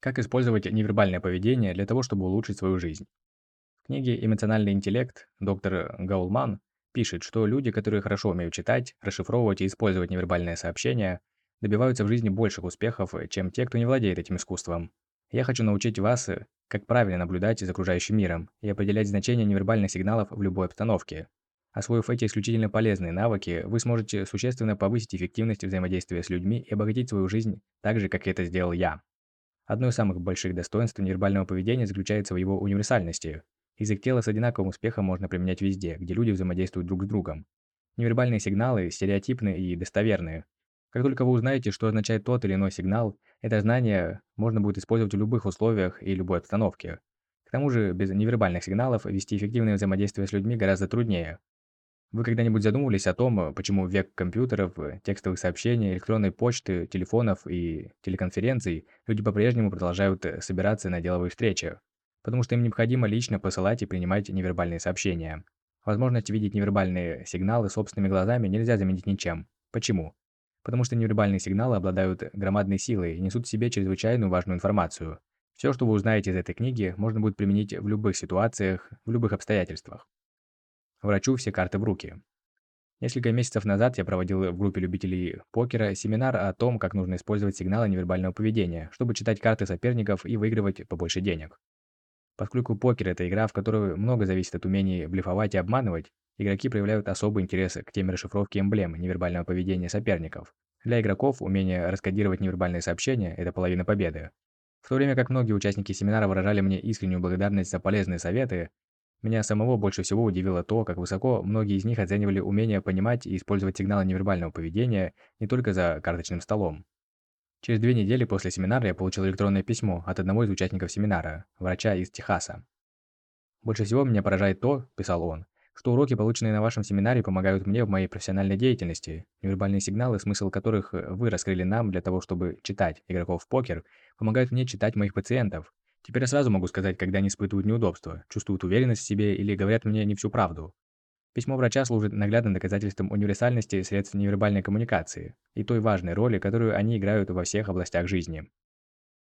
Как использовать невербальное поведение для того, чтобы улучшить свою жизнь? В книге «Эмоциональный интеллект» доктор Гаулман пишет, что люди, которые хорошо умеют читать, расшифровывать и использовать невербальное сообщение, добиваются в жизни больших успехов, чем те, кто не владеет этим искусством. Я хочу научить вас, как правильно наблюдать за окружающим миром и определять значение невербальных сигналов в любой обстановке. Освоив эти исключительно полезные навыки, вы сможете существенно повысить эффективность взаимодействия с людьми и обогатить свою жизнь так же, как это сделал я. Одно из самых больших достоинств невербального поведения заключается в его универсальности. Язык тела с одинаковым успехом можно применять везде, где люди взаимодействуют друг с другом. Невербальные сигналы стереотипны и достоверны. Как только вы узнаете, что означает тот или иной сигнал, это знание можно будет использовать в любых условиях и любой обстановке. К тому же, без невербальных сигналов вести эффективное взаимодействие с людьми гораздо труднее. Вы когда-нибудь задумывались о том, почему век компьютеров, текстовых сообщений, электронной почты, телефонов и телеконференций люди по-прежнему продолжают э, собираться на деловые встречи? Потому что им необходимо лично посылать и принимать невербальные сообщения. Возможность видеть невербальные сигналы собственными глазами нельзя заменить ничем. Почему? Потому что невербальные сигналы обладают громадной силой и несут в себе чрезвычайную важную информацию. Все, что вы узнаете из этой книги, можно будет применить в любых ситуациях, в любых обстоятельствах. Врачу все карты в руки. Несколько месяцев назад я проводил в группе любителей покера семинар о том, как нужно использовать сигналы невербального поведения, чтобы читать карты соперников и выигрывать побольше денег. Поскольку покер – это игра, в которой много зависит от умений блефовать и обманывать, игроки проявляют особый интерес к теме расшифровки эмблем невербального поведения соперников. Для игроков умение раскодировать невербальные сообщения – это половина победы. В то время как многие участники семинара выражали мне искреннюю благодарность за полезные советы, меня самого больше всего удивило то, как высоко многие из них оценивали умение понимать и использовать сигналы невербального поведения не только за карточным столом. Через две недели после семинара я получил электронное письмо от одного из участников семинара, врача из Техаса. «Больше всего меня поражает то, — писал он, — что уроки, полученные на вашем семинаре, помогают мне в моей профессиональной деятельности. Невербальные сигналы, смысл которых вы раскрыли нам для того, чтобы читать игроков в покер, помогают мне читать моих пациентов, Теперь я сразу могу сказать, когда они испытывают неудобства, чувствуют уверенность в себе или говорят мне не всю правду. Письмо врача служит наглядным доказательством универсальности средств невербальной коммуникации и той важной роли, которую они играют во всех областях жизни.